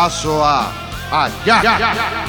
abraço a. a...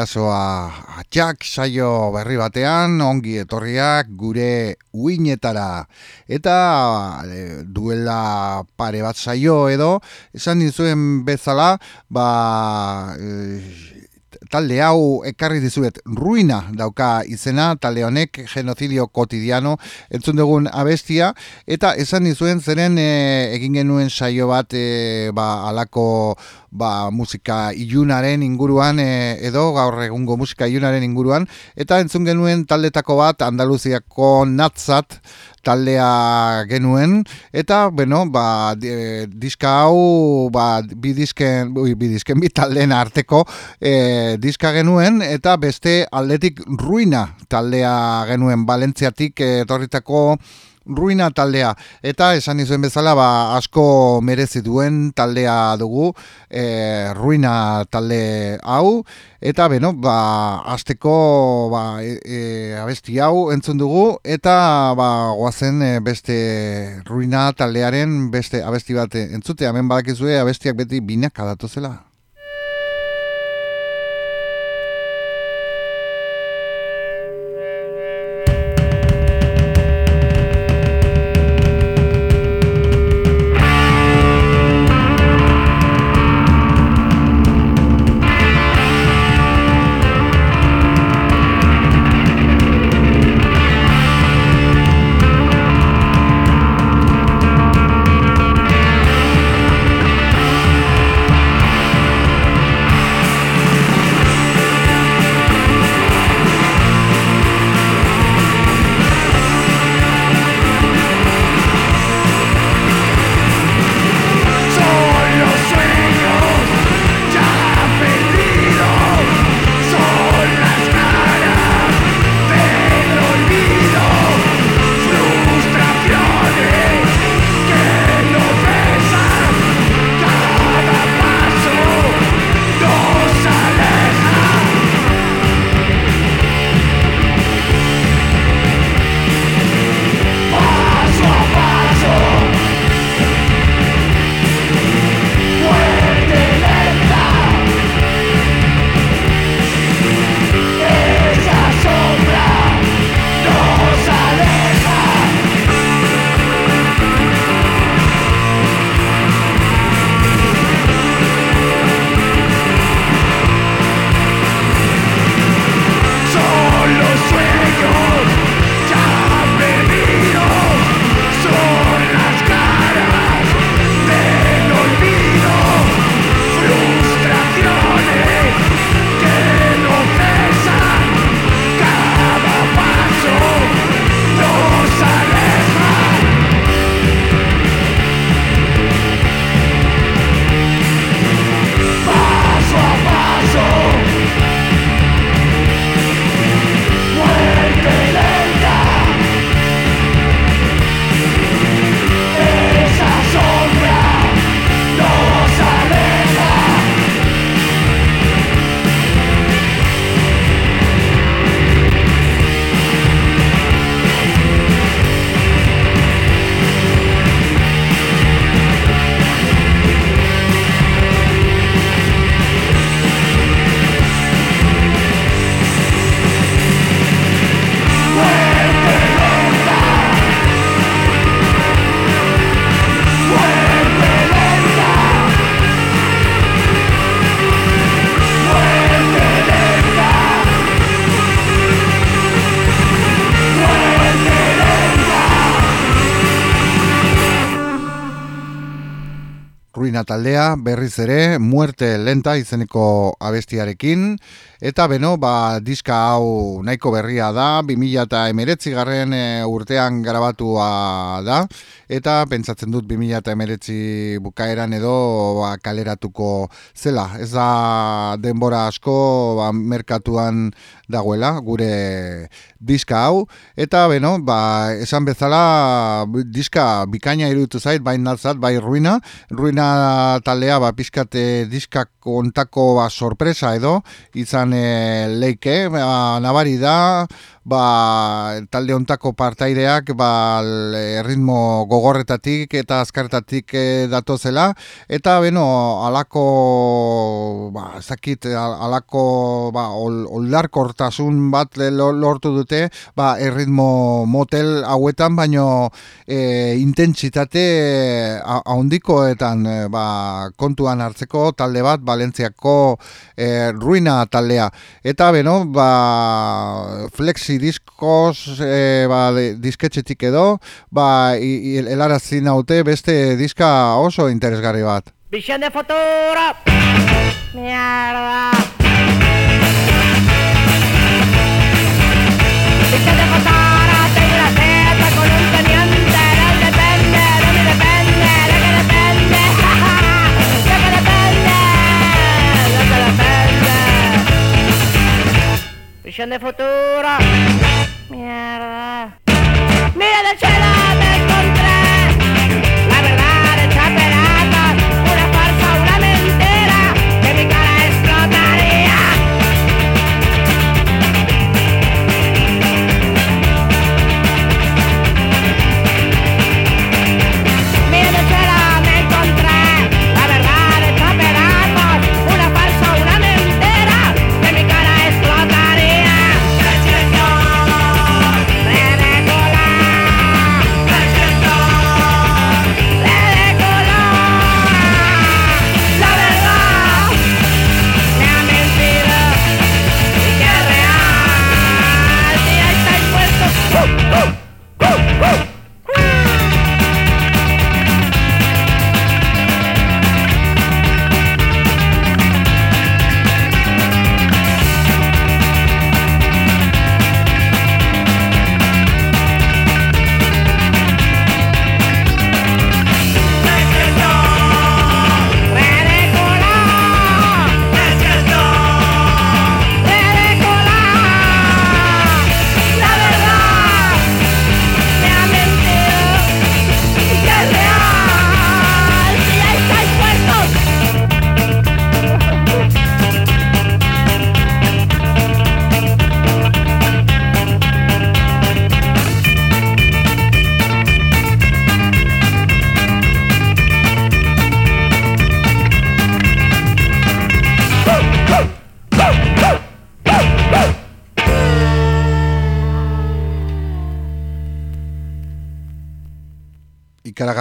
bidazoa atxak saio berri batean, ongi etorriak gure uinetara. Eta e, duela pare bat saio edo, esan dizuen bezala, ba, e, talde hau ekarri dizuet. Ruina dauka izena, talde honek genozidio kotidiano entzun dugun abestia, eta esan dizuen zeren e, egin genuen saio bat e, ba, alako ba, musika ilunaren inguruan e, edo gaur egungo musika ilunaren inguruan, eta entzun genuen taldetako bat Andaluziako natzat, taldea genuen eta bueno ba diska hau ba bi disken ui, bi disken bi taldeen arteko e, diska genuen eta beste aldetik ruina taldea genuen Valentziatik etorritako ruina taldea. Eta esan izuen bezala ba, asko merezi duen taldea dugu e, ruina talde hau. Eta beno ba asteko ba, e, e, abesti hau entzun dugu. Eta ba goazen e, beste ruina taldearen beste abesti bat entzute hemen badakizue abestiak beti binak adatu ruina taldea, berriz ere, muerte lenta izeneko abestiarekin, eta beno, ba, diska hau nahiko berria da, 2000 eta emeretzi garren e, urtean grabatua da, eta pentsatzen dut 2000 eta emeretzi bukaeran edo ba, kaleratuko zela. Ez da denbora asko ba, merkatuan dagoela, gure diska hau, eta beno, ba, esan bezala diska bikaina iruditu zait, bai natzat, bai ruina, ruina taldea, ba, pizkate diskak ontako ba, sorpresa edo, izan e, leike, ba, nabari da, ba, talde ontako partaideak ba, ritmo gogorretatik eta azkartatik e, datozela eta beno, alako ba, zakit, alako ba, oldarkortasun bat lortu dute ba, erritmo motel hauetan baino e, intentsitate ahondikoetan e, ba, kontuan hartzeko talde bat Valentziako e, ruina taldea. Eta beno, ba, flexi diskos e, ba, disketxetik edo, ba, helarazi naute beste diska oso interesgarri bat. Visión de! Mierda! Visión de depende. Visión de futuro! Mira del cielo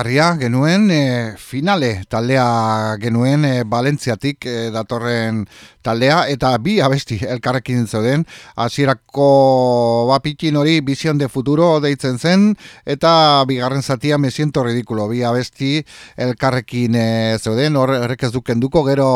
Ikaragarria genuen finale taldea genuen e, Valentziatik e, datorren taldea eta bi abesti elkarrekin zeuden. Hasierako bapikin hori Vision de Futuro deitzen zen eta bigarren zatia Me siento ridículo bi abesti elkarrekin e, zeuden. Horrek ez dukenduko gero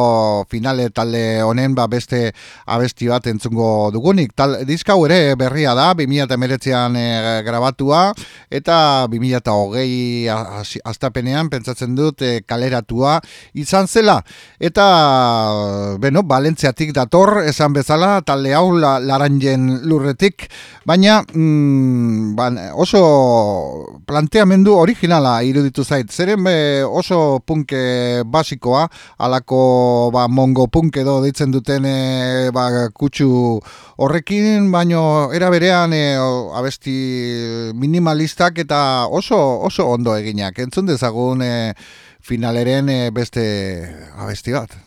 finale talde honen ba beste abesti bat entzungo dugunik. Tal, diska hau ere berria da 2019an e, grabatua eta 2020 astapenean pentsatzen dut kaleratua izan zela. Eta beno, Valentziatik dator esan bezala talde hau la, laranjen lurretik. Baina mm, ban, oso planteamendu originala iruditu zait. Zeren be, oso punke basikoa alako ba, mongo punk edo deitzen duten e, ba, kutsu horrekin baino era berean e, abesti minimalistak eta oso oso ondo eginak. Entzun dezagun e, finaleren e, beste abesti bat.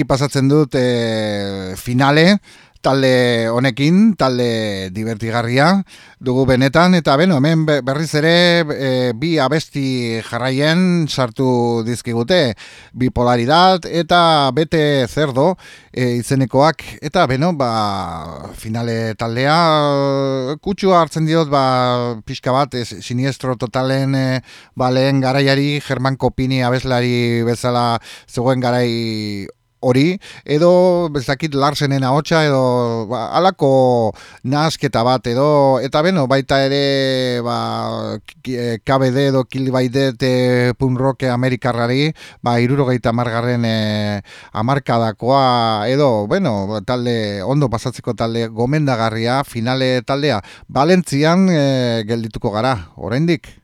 Ederki pasatzen dut e, finale, talde honekin, talde divertigarria dugu benetan, eta beno, hemen berriz ere e, bi abesti jarraien sartu dizkigute, bipolaridad eta bete zerdo e, izenekoak, eta beno, ba, finale taldea, kutsua hartzen diot, ba, pixka bat, ez, siniestro totalen e, ba, lehen garaiari, German Kopini abeslari bezala zegoen garai hori, edo bezakit Larsenen ahotsa edo ba, alako nasketa bat edo eta beno baita ere ba, KBD edo Kill by Dead e, rock amerikarrari ba, irurogeita margarren e, amarkadakoa edo bueno, talde ondo pasatzeko talde gomendagarria finale taldea Valentzian e, geldituko gara, oraindik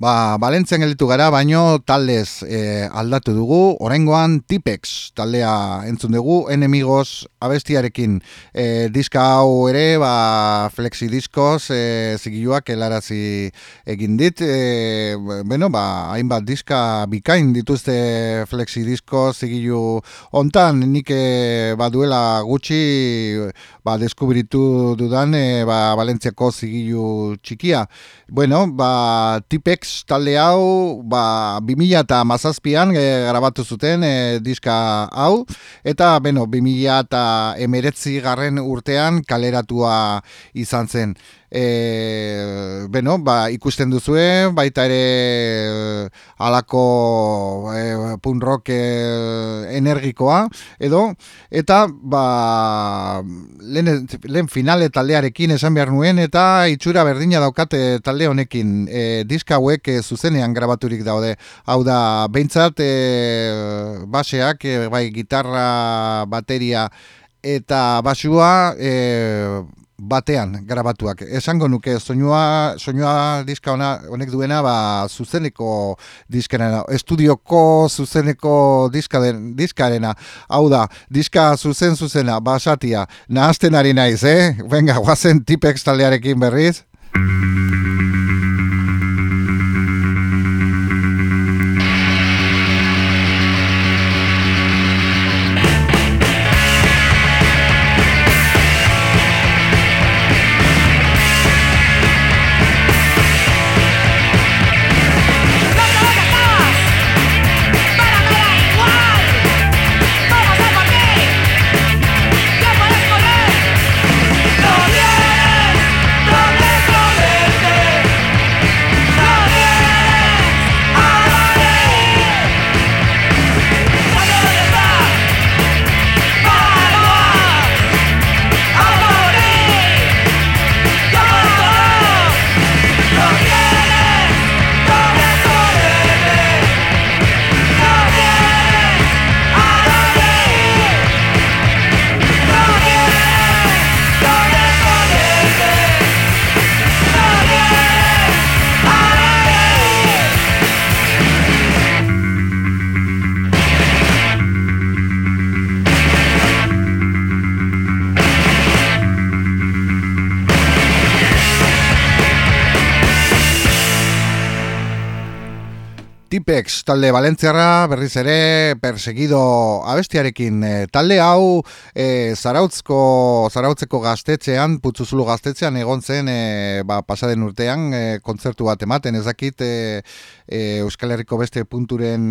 Balentzian gelditu gara, baino taldez e, aldatu dugu, orengoan Tipex taldea entzun dugu, enemigos abestiarekin. E, diska hau ere, ba, flexi diskoz, e, zigiluak helarazi egin dit, e, bueno, ba, hainbat diska bikain dituzte flexi diskoz, zigilu ontan, nik e, baduela gutxi, ba, deskubritu dudan, e, ba, Balentziako zigilu txikia. Bueno, ba, Tipex talde hau ba, 2000 eta mazazpian e, grabatu zuten e, diska hau. Eta beno 2000 eta emeretzi garren urtean kaleratua izan zen e, beno, ba, ikusten duzue, baita ere e, alako e, punk rock e, energikoa, edo, eta ba, lehen, lehen finale taldearekin esan behar nuen, eta itxura berdina daukate talde honekin, e, diska hauek e, zuzenean grabaturik daude, hau da, behintzat, e, baseak, e, bai, gitarra, bateria, eta basua e, batean grabatuak. Esango nuke soinua soinua diska ona honek duena ba zuzeneko diskarena, estudioko zuzeneko diska den diskarena. Hau da, diska zuzen zuzena basatia. Nahazten ari naiz, eh? Venga, guazen tipex taldearekin berriz. Talde Valentziarra berriz ere perseguido abestiarekin. E, talde hau e, Zarautzko Zarautzeko gaztetxean Putzuzulu gaztetxean egon zen e, ba, pasaden urtean e, kontzertu bat ematen. Ezakit e, e, Euskal Herriko beste punturen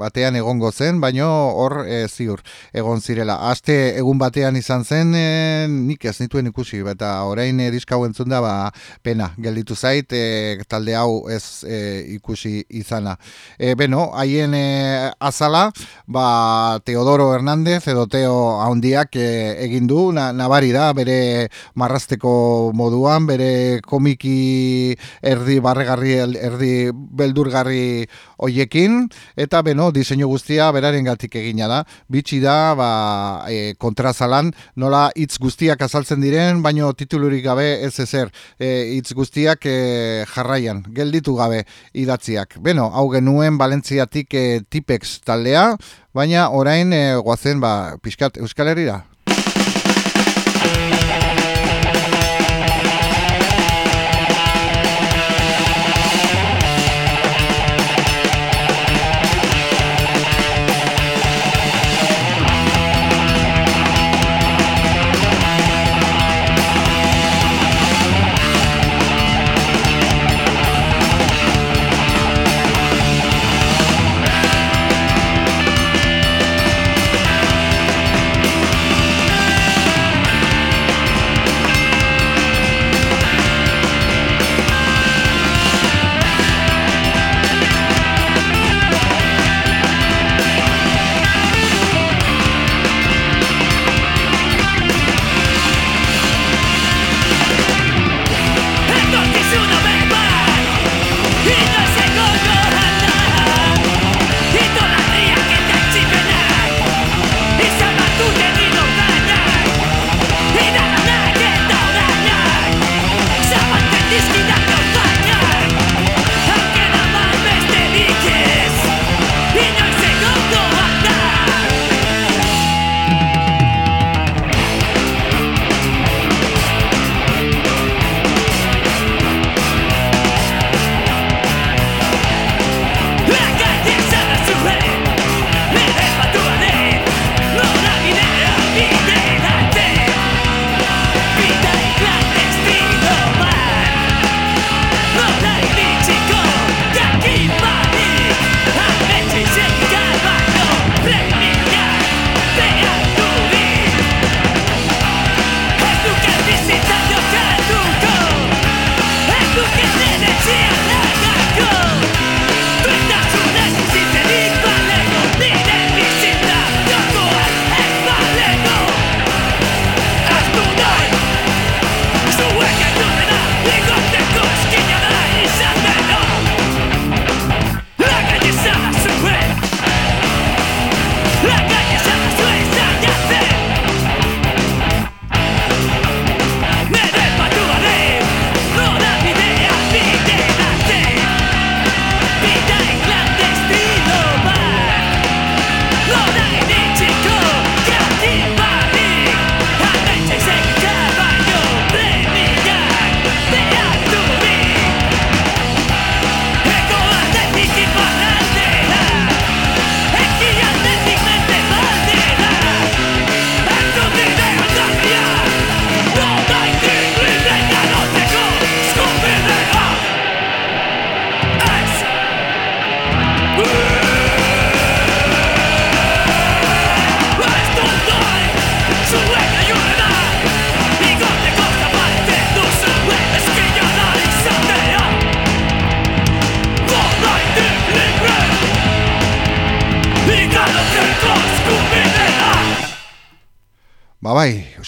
batean egongo zen baino hor e, ziur egon zirela. Aste egun batean izan zen e, nik ez nituen ikusi eta orain e, diska entzun da ba, pena. Gelditu zait e, talde hau ez e, ikusi izana. E, beno, haien e, azala, ba, Teodoro Hernández edo Teo haundiak e, egin du, na, nabari da, bere marrasteko moduan, bere komiki erdi barregarri, erdi beldurgarri hoiekin, eta beno, diseinu guztia beraren gatik egina da. Bitsi da, ba, e, kontrazalan, nola hitz guztiak azaltzen diren, baino titulurik gabe ez ezer, e, hitz guztiak e, jarraian, gelditu gabe idatziak. Beno, hau genuen Valentziatik e, Tipex taldea, baina orain e, goazen ba, pixkat Euskal Herriera.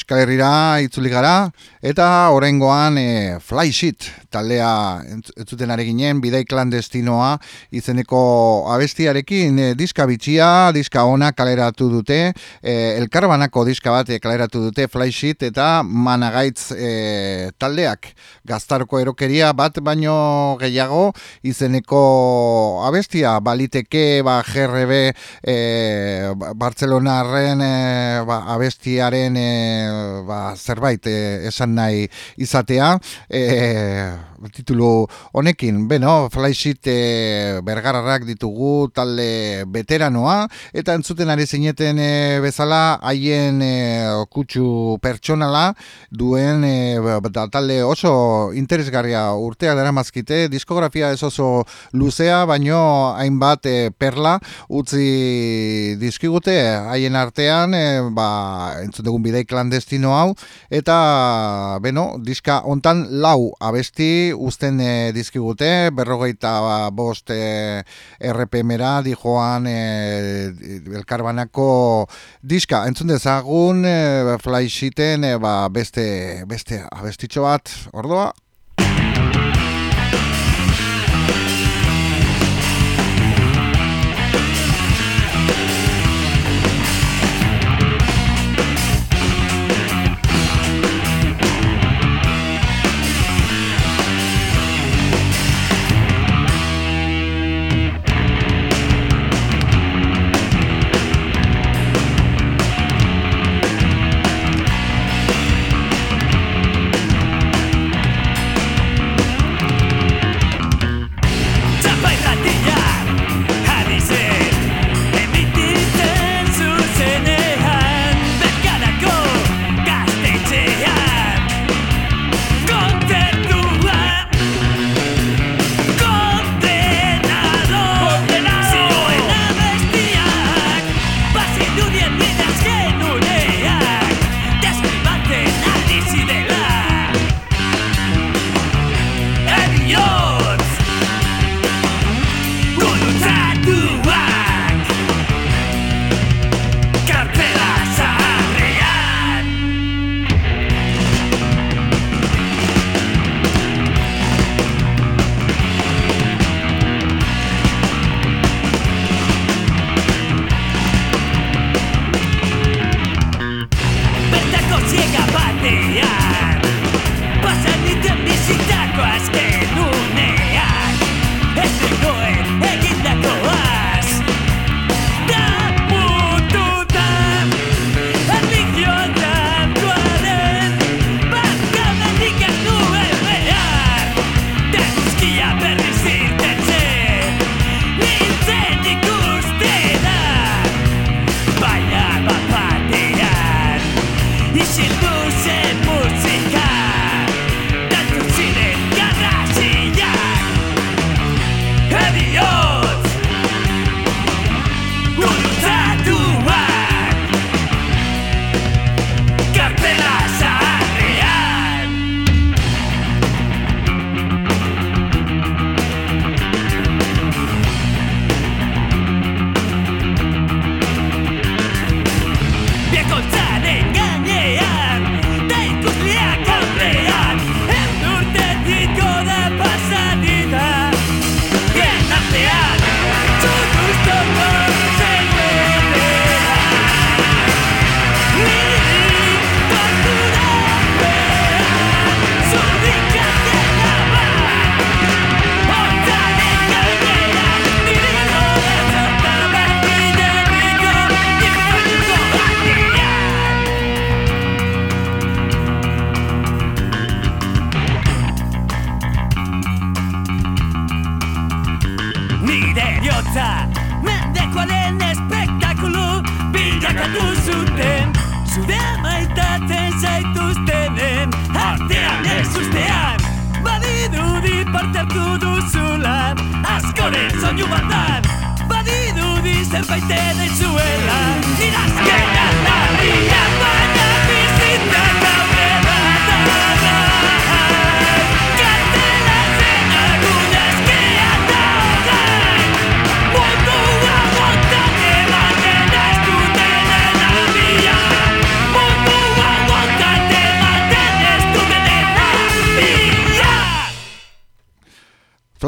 Euskal Herrira itzuli gara eta oraingoan e, Fly Sheet taldea entzuten ari ginen bidai klandestinoa izeneko abestiarekin e, diska bitxia, diska ona kaleratu dute, e, elkarbanako diska bat kaleratu dute Fly Sheet eta Managaitz e, taldeak. Gaztarko erokeria bat baino gehiago izeneko abestia baliteke ba GRB e, Barcelonaren e, ba, abestiaren e, ba, zerbait e, esan nahi izatea. E, titulu honekin, beno, flysheet e, bergararrak ditugu talde veteranoa, eta entzuten ari zineten e, bezala haien e, kutsu pertsonala duen e, talde oso interesgarria urtea dara mazkite, diskografia ez oso luzea, baino hainbat e, perla utzi dizkigute. Haien artean, e, ba, entzutegun bidei klandestino hau, eta, beno, diska hontan lau abesti uzten e, dizkigute, berrogeita bost e, RPM-era di joan e, elkarbanako diska. Entzun dezagun e, flysheeten e, ba, beste, beste abestitxo bat, ordoa?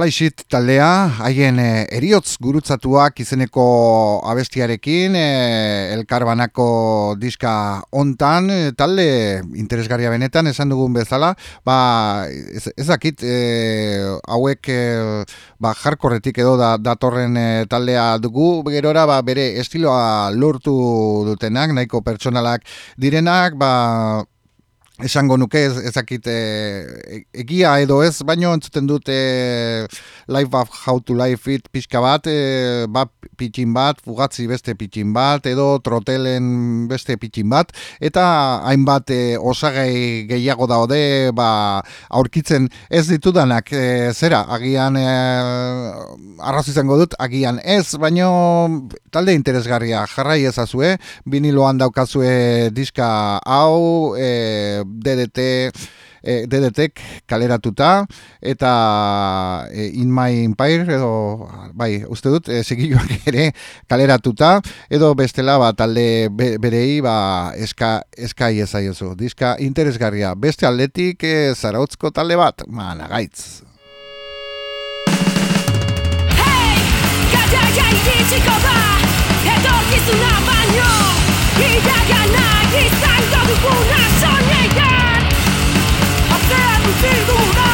Flysheet taldea, haien e, eriotz gurutzatuak izeneko abestiarekin, e, elkarbanako diska ontan, e, talde interesgarria benetan, esan dugun bezala, ba, ez, ezakit, e, hauek e, ba, jarkorretik edo da, datorren e, taldea dugu, gerora ba, bere estiloa lortu dutenak, nahiko pertsonalak direnak, ba, esango nuke ez, ezakit e, egia edo ez, baino entzuten dute life of how to life it pixka bat, e, bat pitxin bat, fugatzi beste pitxin bat, edo trotelen beste pitxin bat, eta hainbat e, osagai gehiago daude, ba, aurkitzen. Ez ditudanak, e, zera, agian e, arrazu izango dut, agian ez, baino talde interesgarria jarrai ezazue, biniloan daukazue diska hau, e, DDT e, DDTek kaleratuta eta e, In My Empire edo bai, uste dut e, segiluak ere kaleratuta edo bestela ba talde berei ba eska eska iezaiozu. Diska interesgarria. Beste aldetik e, zarautzko talde bat, managaitz. Hey, gaia gai ditiko ba, etorkizuna baino, iragana izango duguna soñean. Atzean utzi duguna,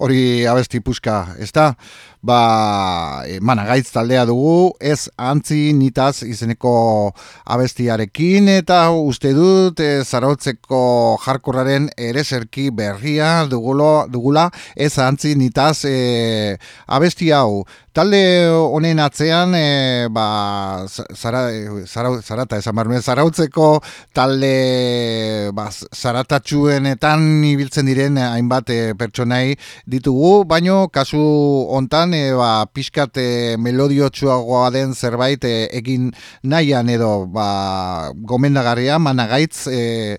hori abesti puska, ez da? Ba, e, managaitz taldea dugu, ez antzi nitaz izeneko abestiarekin, eta uste dut e, zarautzeko jarkurraren ereserki berria dugulo, dugula, ez antzi nitaz e, abesti hau. Talde honen atzean, e, ba, zara, zara, zarata, esan behar nuen, zarautzeko talde ba, zaratatxuenetan ibiltzen diren hainbat e, pertsonai ditugu, baino kasu hontan e, ba, pixkat e, melodiotsuagoa den zerbait e, egin nahian edo ba, gomendagarria, managaitz e,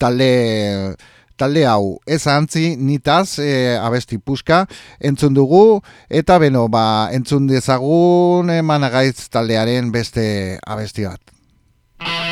talde talde hau ez antzi nitaz e, abesti puska entzun dugu eta beno ba entzun dezagun e, managaitz taldearen beste abesti bat.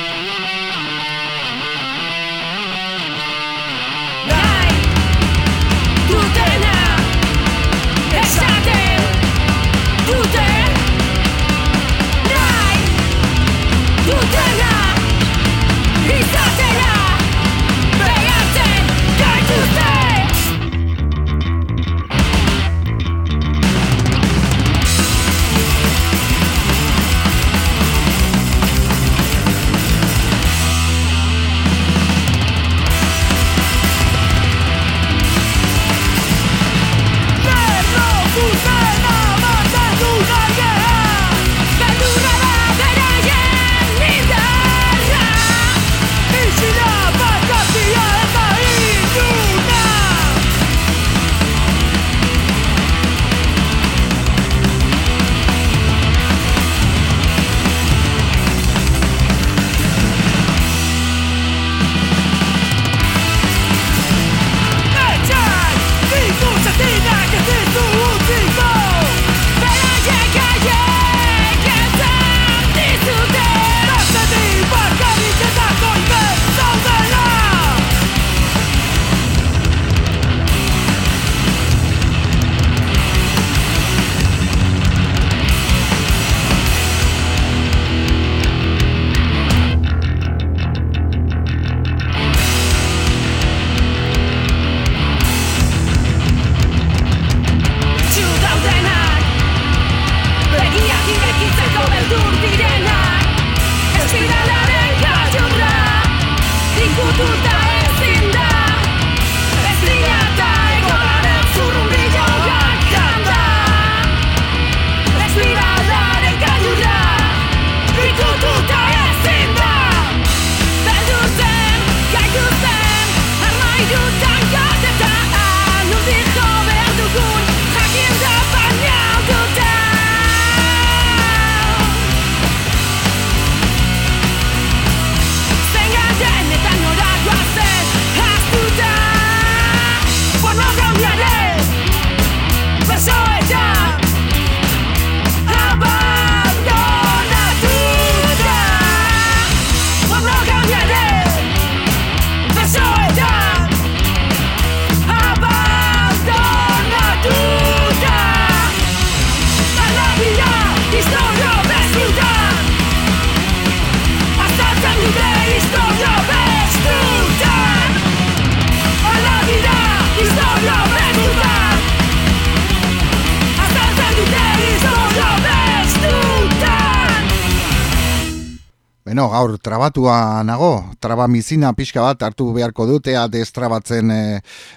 Gaur trabatua nago, trabamizina pixka bat hartu beharko dutea destrabatzen e,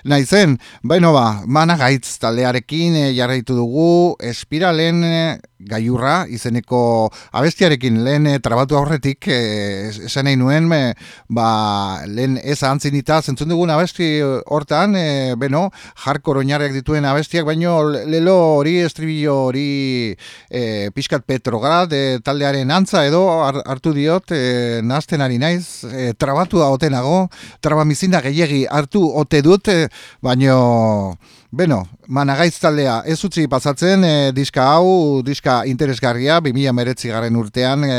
naizen. Bueno ba, managaitz taldearekin e, jarraitu dugu, espiralen e, gaiurra izeneko abestiarekin lehen e, trabatu aurretik e, esan nahi nuen e, ba, lehen ez antzinita zentzun dugun abesti hortan e, beno, jarko roñarek dituen abestiak baino lelo hori estribillo hori e, pixkat petrograd e, taldearen antza edo hartu diot e, nazten ari naiz e, trabatu da otenago trabamizina gehiagi hartu ote dut e, baino Beno, managaiz taldea ez utzi pasatzen e, diska hau, diska interesgarria, 2000 meretzi garen urtean e,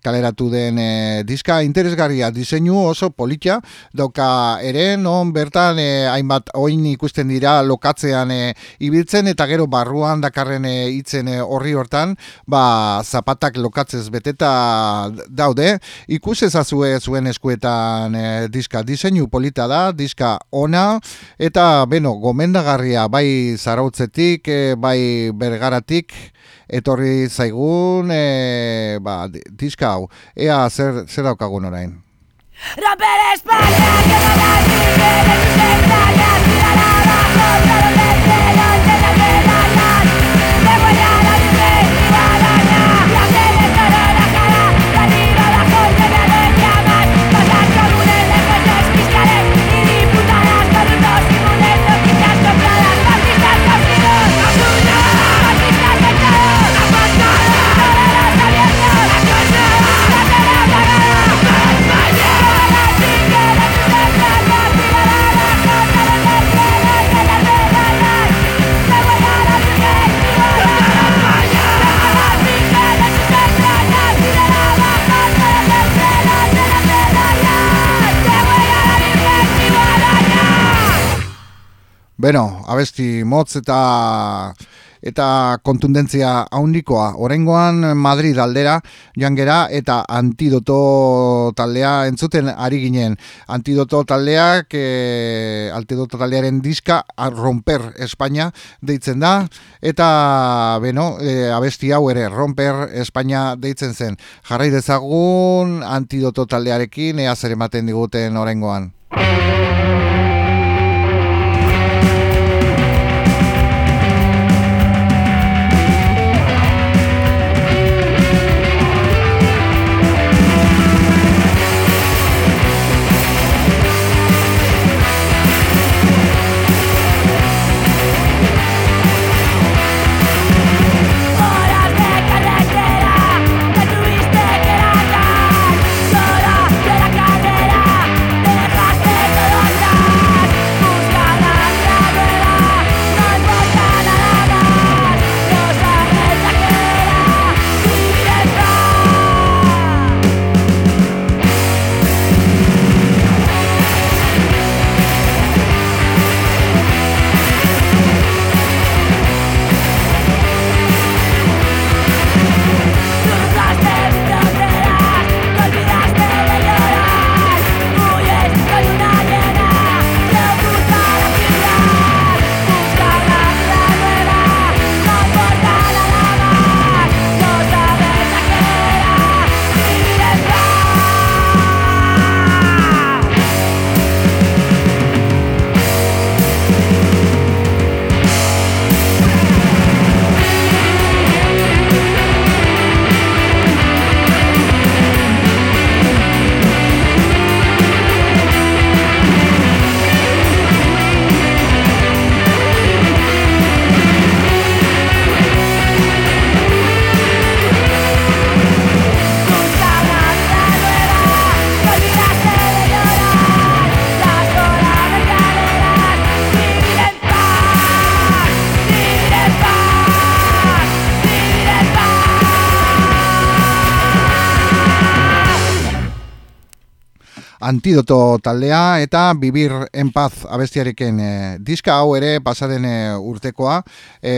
kaleratu den e, diska interesgarria diseinu oso politia, dauka ere, non bertan e, hainbat oin ikusten dira lokatzean e, ibiltzen, eta gero barruan dakarren e, horri hortan, ba, zapatak lokatzez beteta daude, ikus ezazue zuen eskuetan e, diska diseinu polita da, diska ona, eta, beno, gomendagarri bai zarautzetik, e, bai bergaratik, etorri zaigun, e, ba, diska hau, ea zer, zer daukagun orain. Romper España, que no la vive, de entrañas, tirará abajo, todo el cielo, Beno, abesti motz eta eta kontundentzia haundikoa. Orengoan Madrid aldera joan eta antidoto taldea entzuten ari ginen. Antidoto taldeak, e, antidoto taldearen diska romper Espanya deitzen da. Eta, beno, e, abesti hau ere romper Espanya deitzen zen. Jarrai dezagun antidoto taldearekin ea zer ematen diguten orengoan. Antidoto taldea eta bibir en paz abestiarekin e, diska hau ere pasaden e, urtekoa e,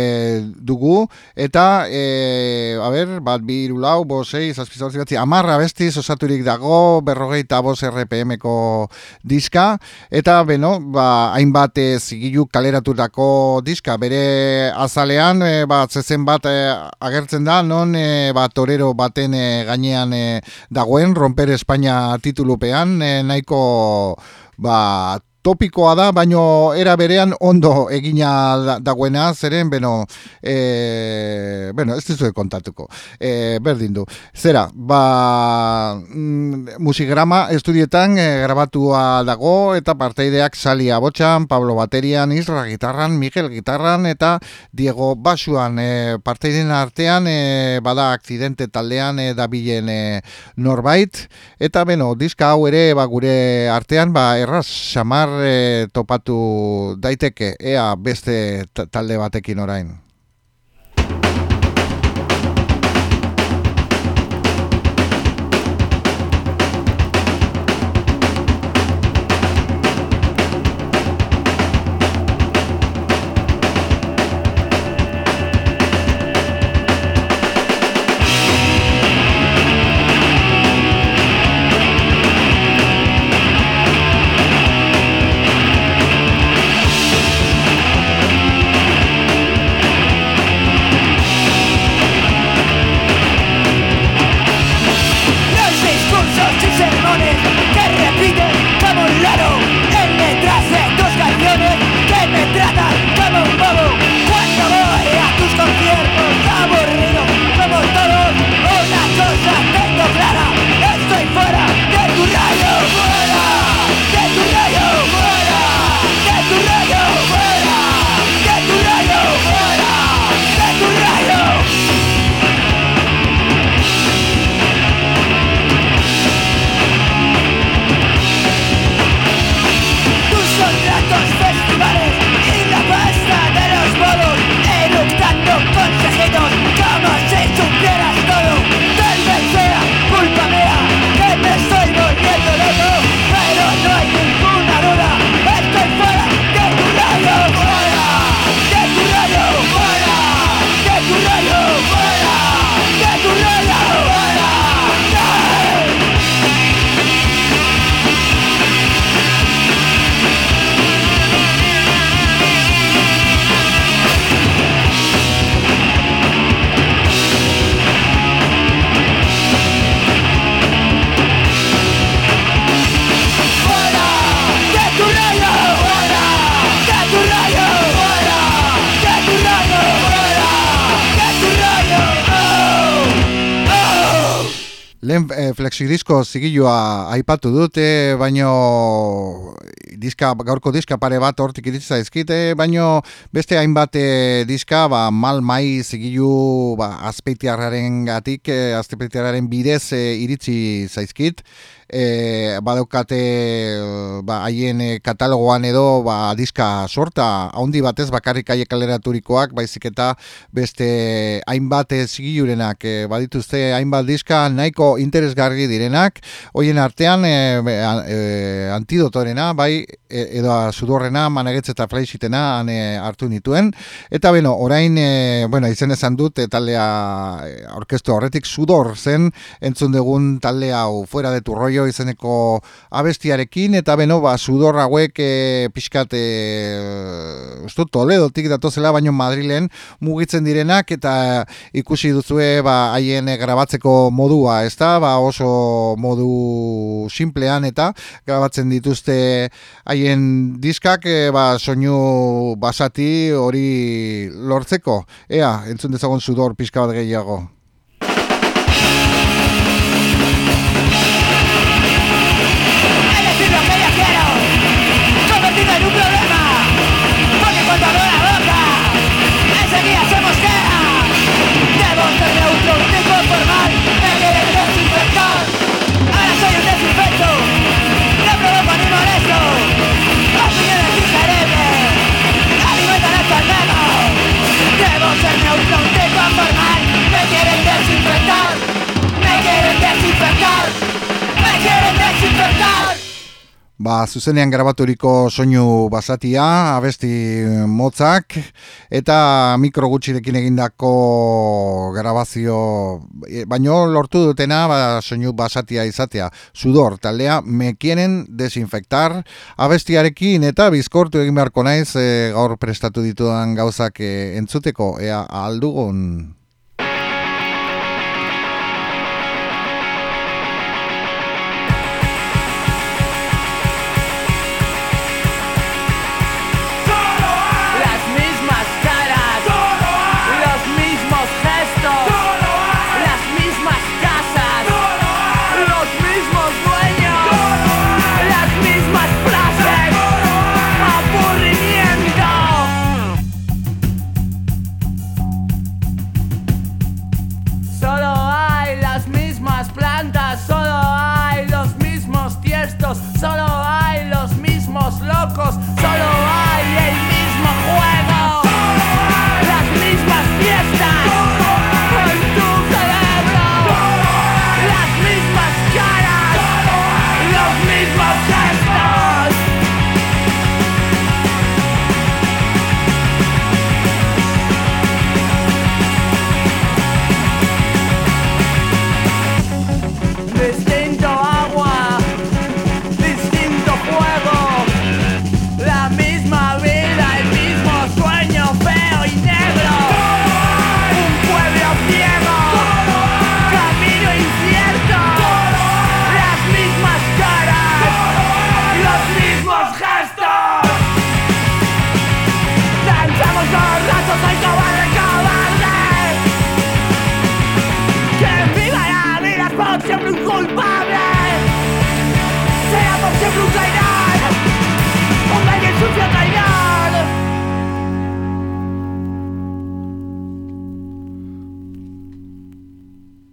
dugu. Eta e, a ber, bat bi irulau, bo, sei, zazpizortzi batzi, amarra abestiz osaturik dago berrogeita bos RPM-ko diska. Eta beno, ba, hainbat e, zigilu kaleratutako diska. Bere azalean, e, bat zezen bat e, agertzen da, non e, ba, torero baten e, gainean e, dagoen, romper Espainia titulupean, e, nahiko ba, topikoa da, baino era berean ondo egina dagoena, zeren, beno, e, bueno, ez dizue kontatuko, e, berdin du. Zera, ba, mm, musigrama estudietan e, grabatua dago, eta parteideak Sali Abotxan, Pablo Baterian, Isra Gitarran, Miguel Gitarran, eta Diego Basuan, e, parteiden artean, e, bada akzidente taldean, e, dabilen e, norbait, eta, beno, diska hau ere, ba, gure artean, ba, erraz, xamar, topatu daiteke ea beste talde batekin orain. Disko zigilua aipatu dute, baino diska, gaurko diska pare bat hortik iritsa zaizkite, baino beste hainbat e, diska, ba, mal mai zigilu ba, azpeitiarraren gatik, e, azpeitiarraren bidez e, iritsi zaizkit, e, badaukate ba, haien e, katalogoan edo ba, diska sorta, haundi batez bakarrik aie kaleraturikoak, baizik eta beste hainbat zigilurenak, e, badituzte hainbat diska nahiko interesgarri direnak, hoien artean e, e, antidotorena, bai, e, edo sudorrena, manegetz eta flaixitena hartu nituen, eta beno, orain, e, bueno, izen esan dut, e, taldea orkestu horretik sudor zen, entzun dugun taldea hau fuera de turroi izeneko abestiarekin. Eta beno ba sudor hauek e, pixkat e, ustu Toledotik datozela baino Madrilen mugitzen direnak. Eta ikusi duzue ba haien grabatzeko modua, ezta? Ba oso modu simplean eta grabatzen dituzte haien diskak e, ba soinu basati hori lortzeko. Ea, entzun dezagon sudor pixka bat gehiago. Ba, zuzenean grabaturiko soinu basatia, abesti motzak, eta mikro gutxirekin egindako grabazio, e, baino lortu dutena, ba, soinu basatia izatea, sudor, taldea, mekienen desinfektar, abestiarekin eta bizkortu egin beharko naiz, e, gaur prestatu ditudan gauzak e, entzuteko, ea aldugun...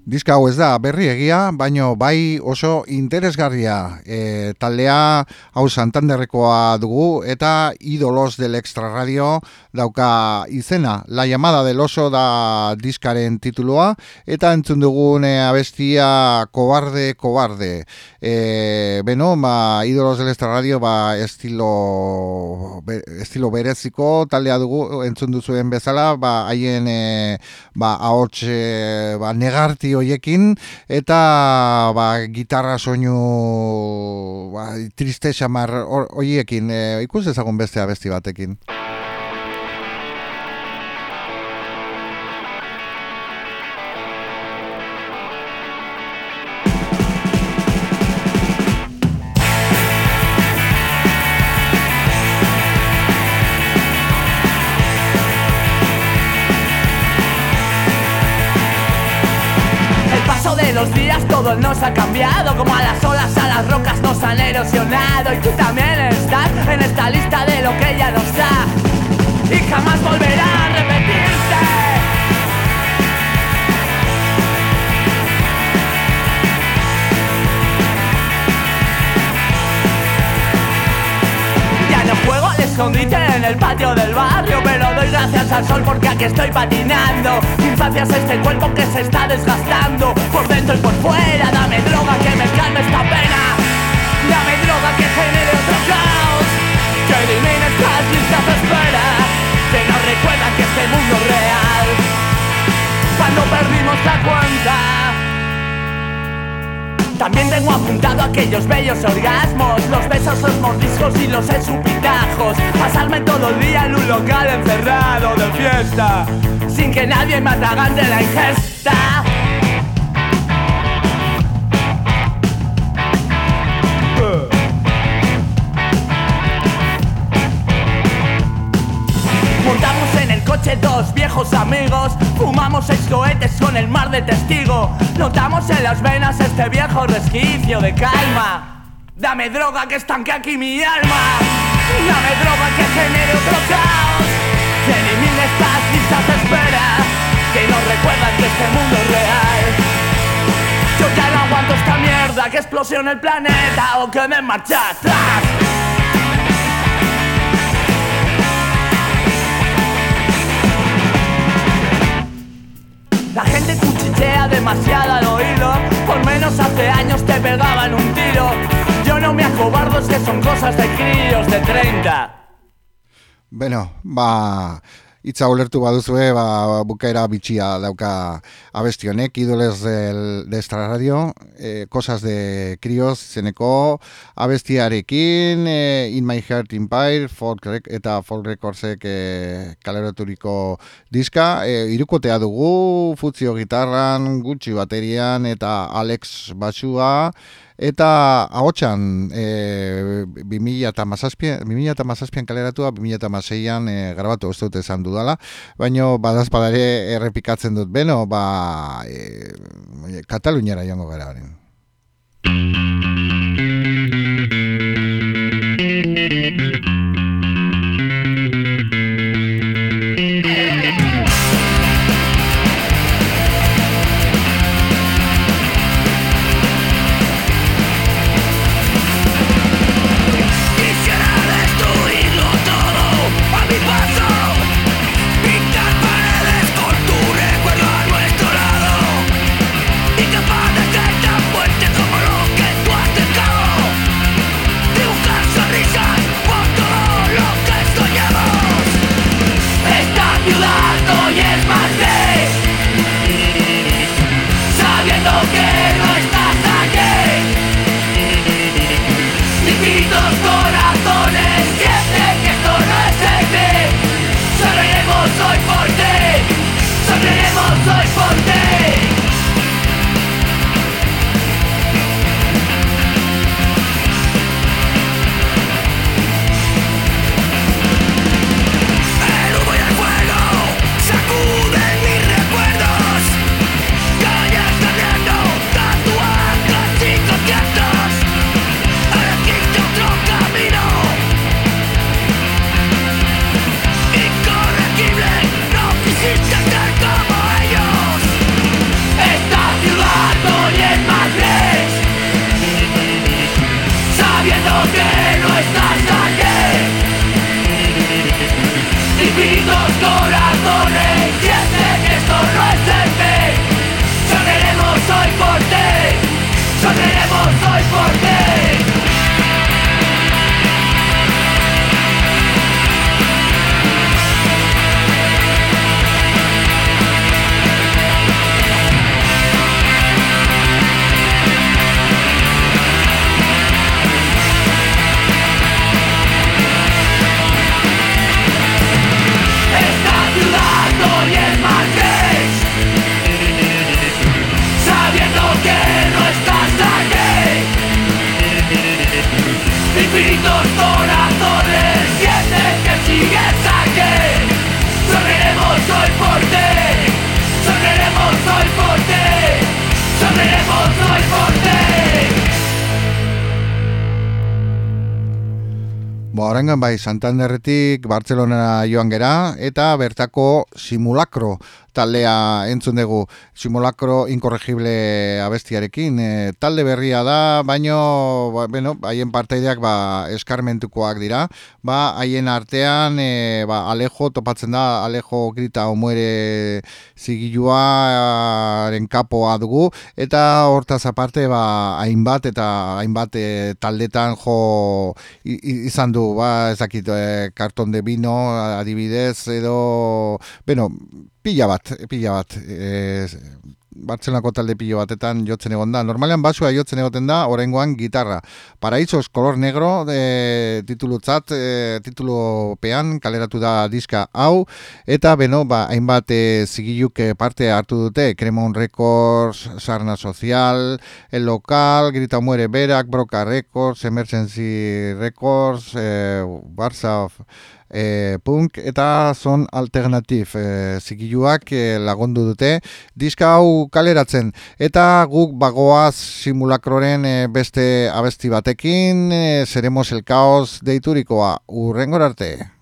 Diska hau ez da berri egia, baino bai oso interesgarria. E, taldea hau Santanderrekoa dugu eta idolos del extra radio dauka izena. La llamada del oso da diskaren titulua eta entzun dugun abestia kobarde, kobarde. E, beno, ba, idolos del extra radio ba, estilo, be, estilo bereziko taldea dugu entzun duzuen bezala, ba, haien e, ba, ahots e, ba, hoiekin eta ba, gitarra soinu ba, triste xamar hoiekin e, ikus ezagun beste abesti batekin. Todo nos ha cambiado Como a las olas, a las rocas nos han erosionado. Y tú también estás en esta lista de lo que ya no está Y jamás volverá escondite en el patio del barrio Pero doy gracias al sol porque aquí estoy patinando. Infancia es este cuerpo que se está desgastando. Por dentro y por fuera Dame droga que me calme esta pena. Dame droga que genere otro caos. Que elimine estas listas de espera Que nos recuerdan que este mundo es real. Cuando perdimos la cuenta también tengo apuntado aquellos bellos orgasmos Los besos, los mordiscos y los escupitajos Pasarme todo el día en un local encerrado de fiesta Sin que nadie me atragante la ingesta dos viejos amigos. Fumamos seis cohetes con el mar de testigo. Notamos en las venas este viejo resquicio de calma. Dame droga que estanque aquí mi alma. Dame droga que genere otro caos. Que elimine estas listas de espera Que nos recuerdan que este mundo es real. Yo ya no aguanto esta mierda Que explosione el planeta o que me marche atrás La gente cuchichea demasiado al oído. Por menos hace años te pegaban un tiro. Yo no me acobardo, es que son cosas de críos de 30. Bueno, va... Itza ulertu baduzue, ba, bukaera bitxia dauka abestionek, idoles del, de extra radio, eh, cosas de krios zeneko abestiarekin, eh, In My Heart Empire, folk eta folk recordsek eh, kaleraturiko diska, eh, irukotea dugu, futzio gitarran, gutxi baterian, eta Alex Basua, Eta ahotsan e, 2000 eta mazazpian, 2000 eta mazazpian kaleratua, 2000 eta mazeian e, grabatu ez dut esan dudala, baina badazpadare errepikatzen dut, beno, ba, e, Kataluniara joango gara hori. Orengan bai Santanderretik Bartzelonara joan gera eta bertako simulakro taldea entzun dugu simulakro inkorregible abestiarekin. E, talde berria da, baino, ba, bueno, haien parteideak ba, eskarmentukoak dira. Ba, haien artean, e, ba, Alejo topatzen da, Alejo grita omuere zigiluaren kapoa dugu, eta hortaz aparte, ba, hainbat eta hainbat e, taldetan jo izan du, ba, ezakit, e, karton de vino, adibidez, edo, bueno, pila bat, pila bat. E, Bartzelako talde pilo batetan jotzen egon da. Normalean basua jotzen egoten da, orengoan gitarra. Paraizos kolor negro de titulu tzat, e, titulu pean, kaleratu da diska hau. Eta beno, ba, hainbat e, zigiluk parte hartu dute, Cremon Records, Sarna Social, El Local, Grita Muere Berak, Broca Records, Emergency Records, e, Barça e, punk eta son alternatif e, zigiluak e, lagundu dute. Diska hau kaleratzen. Eta guk bagoaz simulakroren e, beste abesti batekin e, seremos el caos deiturikoa. Urrengor arte